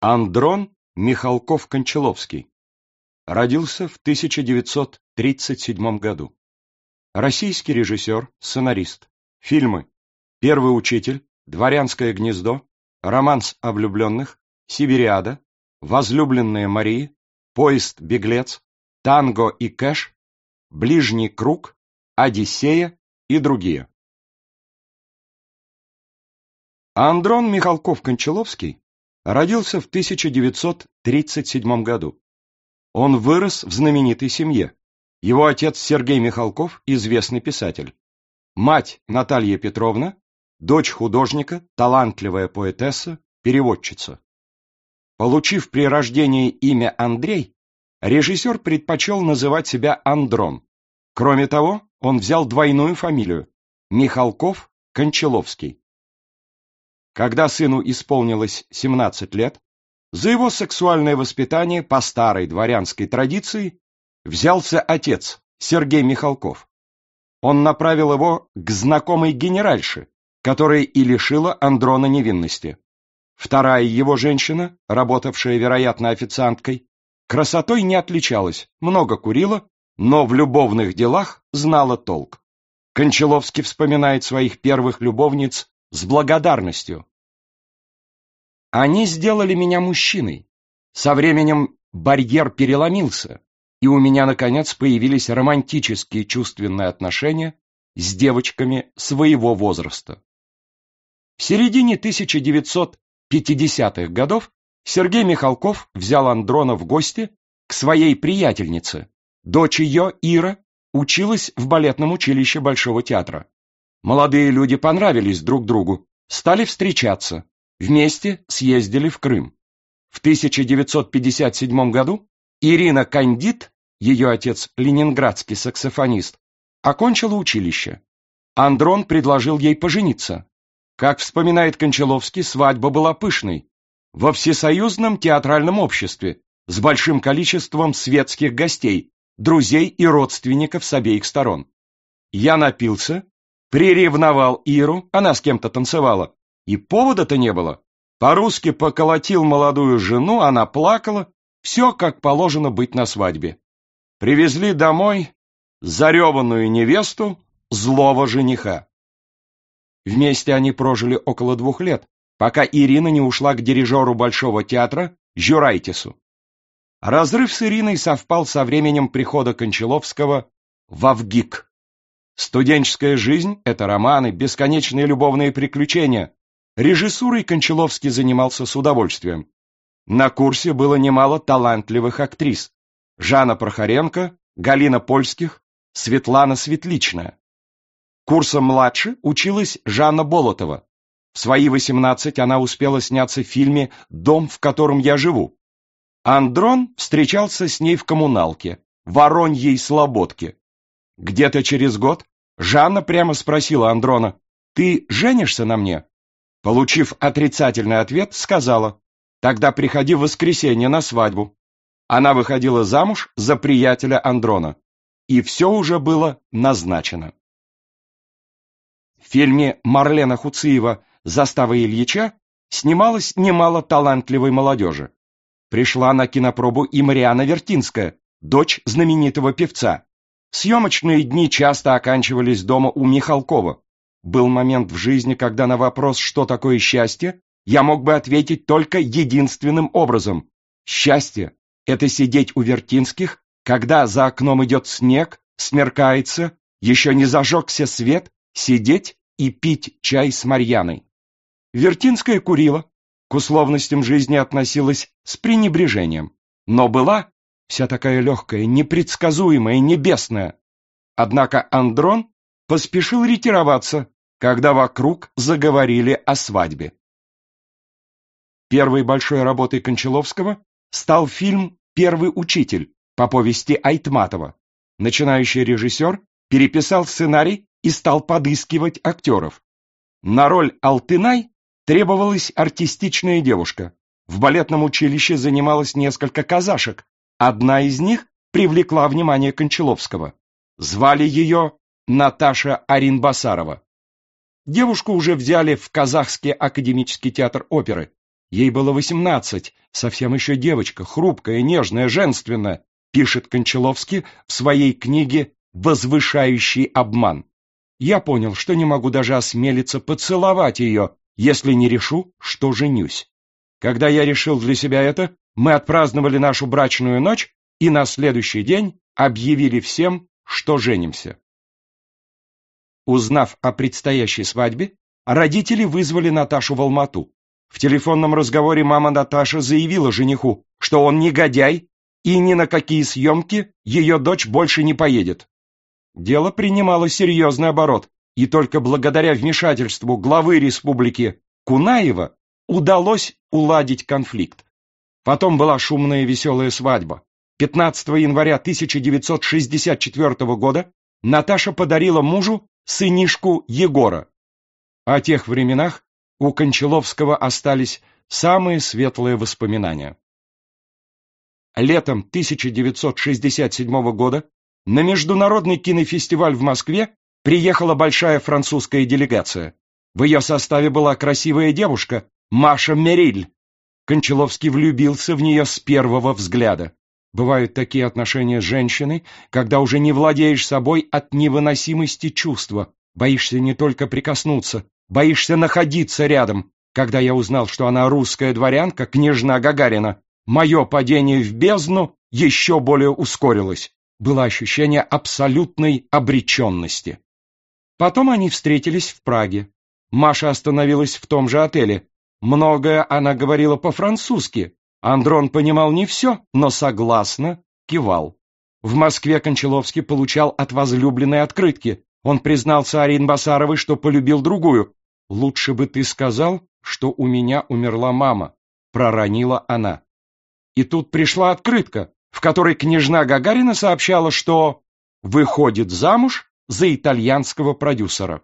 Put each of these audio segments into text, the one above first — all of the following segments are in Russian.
Андрон Михалков-Кончаловский. Родился в 1937 году. Российский режиссер, сценарист. Фильмы «Первый учитель», «Дворянское гнездо», «Романс о влюбленных», «Сибириада», «Возлюбленная Марии», «Поезд-беглец», «Танго и кэш», «Ближний круг», «Одиссея» и другие. Андрон Михалков-Кончаловский родился в 1937 году. Он вырос в знаменитой семье. Его отец Сергей Михалков – известный писатель. Мать Наталья Петровна – дочь художника, талантливая поэтесса, переводчица. Получив при рождении имя Андрей, режиссер предпочел называть себя Андрон. Кроме того, он взял двойную фамилию – Михалков-Кончаловский. Когда сыну исполнилось 17 лет, за его сексуальное воспитание по старой дворянской традиции взялся отец Сергей Михалков. Он направил его к знакомой генеральше, которая и лишила Андрона невинности. Вторая его женщина, работавшая, вероятно, официанткой, красотой не отличалась, много курила, но в любовных делах знала толк. Кончаловский вспоминает своих первых любовниц с благодарностью. Они сделали меня мужчиной. Со временем барьер переломился, и у меня, наконец, появились романтические чувственные отношения с девочками своего возраста. В середине 1950-х годов Сергей Михалков взял Андрона в гости к своей приятельнице. Дочь ее, Ира, училась в балетном училище Большого театра. Молодые люди понравились друг другу, стали встречаться, вместе съездили в Крым. В 1957 году Ирина Кандит, ее отец ленинградский саксофонист, окончила училище. Андрон предложил ей пожениться. Как вспоминает Кончаловский, свадьба была пышной. Во всесоюзном театральном обществе, с большим количеством светских гостей, друзей и родственников с обеих сторон. Я напился, приревновал Иру, она с кем-то танцевала, и повода-то не было. По-русски поколотил молодую жену, она плакала, все как положено быть на свадьбе. Привезли домой зареванную невесту, злого жениха. Вместе они прожили около двух лет, пока Ирина не ушла к дирижеру Большого театра Жюрайтису. Разрыв с Ириной совпал со временем прихода Кончаловского в Авгик. Студенческая жизнь — это романы, бесконечные любовные приключения. Режиссурой Кончаловский занимался с удовольствием. На курсе было немало талантливых актрис. Жанна Прохоренко, Галина Польских, Светлана Светличная. Курсом младше училась Жанна Болотова. В свои 18 она успела сняться в фильме «Дом, в котором я живу». Андрон встречался с ней в коммуналке, Вороньей Слободке. Где-то через год Жанна прямо спросила Андрона, «Ты женишься на мне?» Получив отрицательный ответ, сказала, «Тогда приходи в воскресенье на свадьбу». Она выходила замуж за приятеля Андрона. И все уже было назначено. В фильме Марлена Хуциева «Застава Ильича» снималось немало талантливой молодежи пришла на кинопробу и Мариана Вертинская, дочь знаменитого певца. Съемочные дни часто оканчивались дома у Михалкова. Был момент в жизни, когда на вопрос «что такое счастье?» я мог бы ответить только единственным образом. Счастье — это сидеть у Вертинских, когда за окном идет снег, смеркается, еще не зажегся свет, сидеть и пить чай с Марьяной. Вертинская курила, к условностям жизни относилась с пренебрежением, но была вся такая легкая, непредсказуемая, небесная. Однако Андрон поспешил ретироваться, когда вокруг заговорили о свадьбе. Первой большой работой Кончаловского стал фильм «Первый учитель» по повести Айтматова. Начинающий режиссер переписал сценарий и стал подыскивать актеров. На роль Алтынай Требовалась артистичная девушка. В балетном училище занималось несколько казашек. Одна из них привлекла внимание Кончаловского. Звали ее Наташа Аринбасарова. Девушку уже взяли в Казахский академический театр оперы. Ей было восемнадцать, совсем еще девочка, хрупкая, нежная, женственная, пишет Кончаловский в своей книге «Возвышающий обман». Я понял, что не могу даже осмелиться поцеловать ее, если не решу, что женюсь. Когда я решил для себя это, мы отпраздновали нашу брачную ночь и на следующий день объявили всем, что женимся. Узнав о предстоящей свадьбе, родители вызвали Наташу в Алмату. В телефонном разговоре мама Наташа заявила жениху, что он негодяй и ни на какие съемки ее дочь больше не поедет. Дело принимало серьезный оборот, и только благодаря вмешательству главы республики Кунаева удалось уладить конфликт. Потом была шумная и веселая свадьба. 15 января 1964 года Наташа подарила мужу сынишку Егора. О тех временах у Кончаловского остались самые светлые воспоминания. Летом 1967 года на Международный кинофестиваль в Москве приехала большая французская делегация. В ее составе была красивая девушка Маша Мериль. Кончаловский влюбился в нее с первого взгляда. Бывают такие отношения с женщиной, когда уже не владеешь собой от невыносимости чувства, боишься не только прикоснуться, боишься находиться рядом. Когда я узнал, что она русская дворянка, княжна Гагарина, мое падение в бездну еще более ускорилось. Было ощущение абсолютной обреченности. Потом они встретились в Праге. Маша остановилась в том же отеле. Многое она говорила по-французски. Андрон понимал не все, но согласно кивал. В Москве Кончаловский получал от возлюбленной открытки. Он признался Арин Басаровой, что полюбил другую. «Лучше бы ты сказал, что у меня умерла мама», — проронила она. И тут пришла открытка, в которой княжна Гагарина сообщала, что выходит замуж за итальянского продюсера.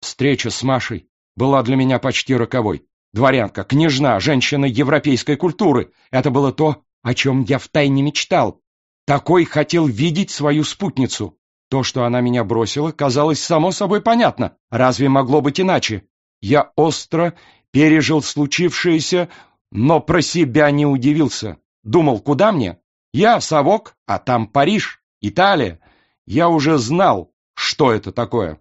Встреча с Машей была для меня почти роковой. Дворянка, княжна, женщина европейской культуры — это было то, о чем я втайне мечтал. Такой хотел видеть свою спутницу. То, что она меня бросила, казалось само собой понятно. Разве могло быть иначе? Я остро пережил случившееся, но про себя не удивился. Думал, куда мне? Я совок, а там Париж, Италия. Я уже знал, что это такое.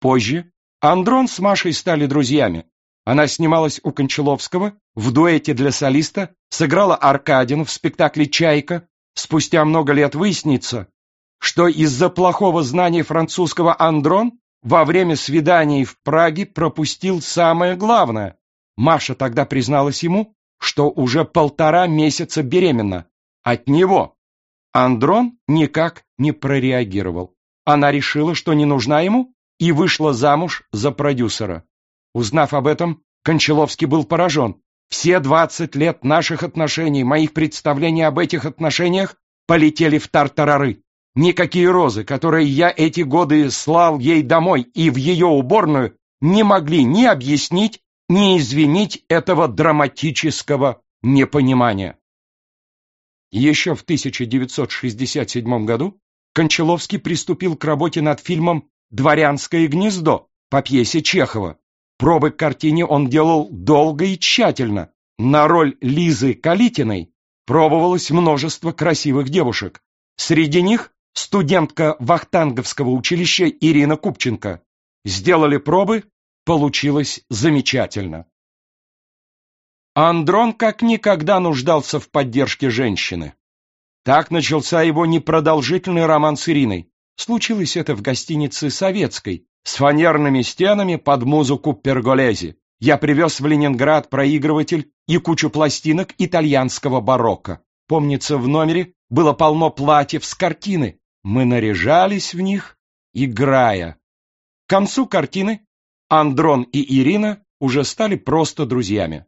Позже Андрон с Машей стали друзьями. Она снималась у Кончаловского, в дуэте для солиста, сыграла Аркадину в спектакле «Чайка». Спустя много лет выяснится, что из-за плохого знания французского Андрон во время свиданий в Праге пропустил самое главное. Маша тогда призналась ему, что уже полтора месяца беременна. От него. Андрон никак не прореагировал. Она решила, что не нужна ему, и вышла замуж за продюсера. Узнав об этом, Кончаловский был поражен. Все двадцать лет наших отношений, моих представлений об этих отношениях полетели в тартарары. Никакие розы, которые я эти годы слал ей домой и в ее уборную, не могли ни объяснить, не извинить этого драматического непонимания. Еще в 1967 году Кончаловский приступил к работе над фильмом «Дворянское гнездо» по пьесе Чехова. Пробы к картине он делал долго и тщательно. На роль Лизы Калитиной пробовалось множество красивых девушек. Среди них студентка Вахтанговского училища Ирина Купченко. Сделали пробы, Получилось замечательно. Андрон как никогда нуждался в поддержке женщины. Так начался его непродолжительный роман с Ириной. Случилось это в гостинице «Советской», с фанерными стенами под музыку Перголези. Я привез в Ленинград проигрыватель и кучу пластинок итальянского барокко. Помнится, в номере было полно платьев с картины. Мы наряжались в них, играя. К концу картины Андрон и Ирина уже стали просто друзьями.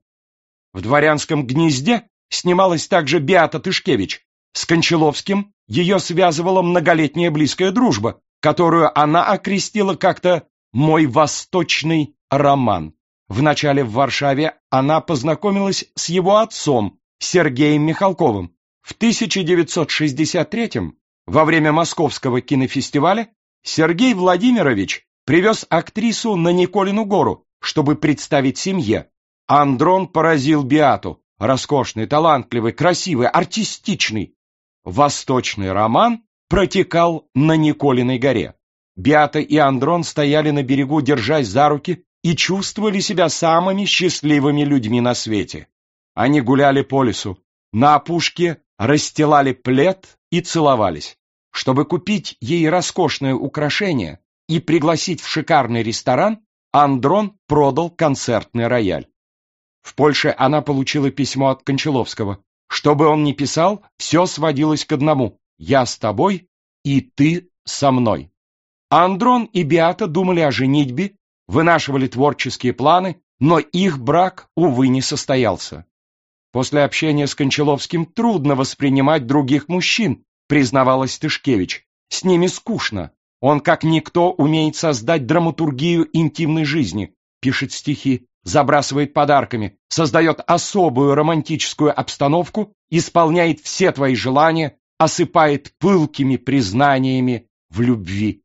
В «Дворянском гнезде» снималась также Беата Тышкевич. С Кончаловским ее связывала многолетняя близкая дружба, которую она окрестила как-то «мой восточный роман». Вначале в Варшаве она познакомилась с его отцом, Сергеем Михалковым. В 1963 во время Московского кинофестиваля Сергей Владимирович привез актрису на Николину гору, чтобы представить семье. Андрон поразил Биату. Роскошный, талантливый, красивый, артистичный. Восточный роман протекал на Николиной горе. Биата и Андрон стояли на берегу, держась за руки, и чувствовали себя самыми счастливыми людьми на свете. Они гуляли по лесу, на опушке расстилали плед и целовались. Чтобы купить ей роскошное украшение и пригласить в шикарный ресторан, Андрон продал концертный рояль. В Польше она получила письмо от Кончаловского. Что бы он ни писал, все сводилось к одному «Я с тобой, и ты со мной». Андрон и Биата думали о женитьбе, вынашивали творческие планы, но их брак, увы, не состоялся. После общения с Кончаловским трудно воспринимать других мужчин, признавалась Тышкевич. С ними скучно. Он, как никто, умеет создать драматургию интимной жизни, пишет стихи, забрасывает подарками, создает особую романтическую обстановку, исполняет все твои желания, осыпает пылкими признаниями в любви.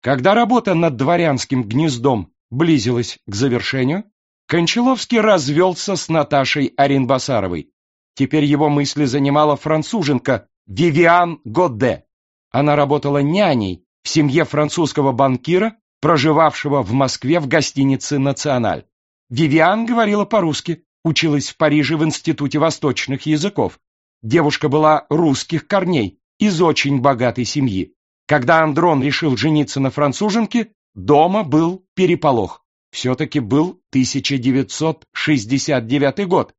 Когда работа над дворянским гнездом близилась к завершению, Кончаловский развелся с Наташей Аринбасаровой. Теперь его мысли занимала француженка Вивиан Годе. Она работала няней в семье французского банкира, проживавшего в Москве в гостинице «Националь». Вивиан говорила по-русски, училась в Париже в Институте восточных языков. Девушка была русских корней, из очень богатой семьи. Когда Андрон решил жениться на француженке, дома был переполох. Все-таки был 1969 год.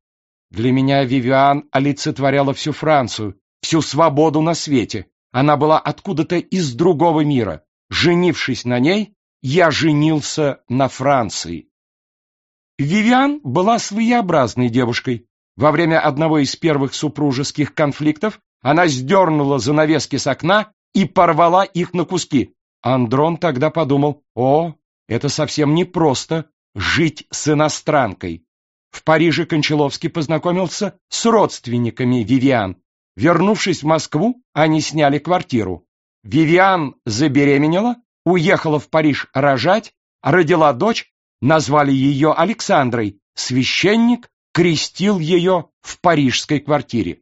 Для меня Вивиан олицетворяла всю Францию, всю свободу на свете. Она была откуда-то из другого мира. Женившись на ней, я женился на Франции. Вивиан была своеобразной девушкой. Во время одного из первых супружеских конфликтов она сдернула занавески с окна и порвала их на куски. Андрон тогда подумал, о, это совсем непросто жить с иностранкой. В Париже Кончаловский познакомился с родственниками Вивиан. Вернувшись в Москву, они сняли квартиру. Вивиан забеременела, уехала в Париж рожать, родила дочь назвали ее Александрой, священник крестил ее в парижской квартире.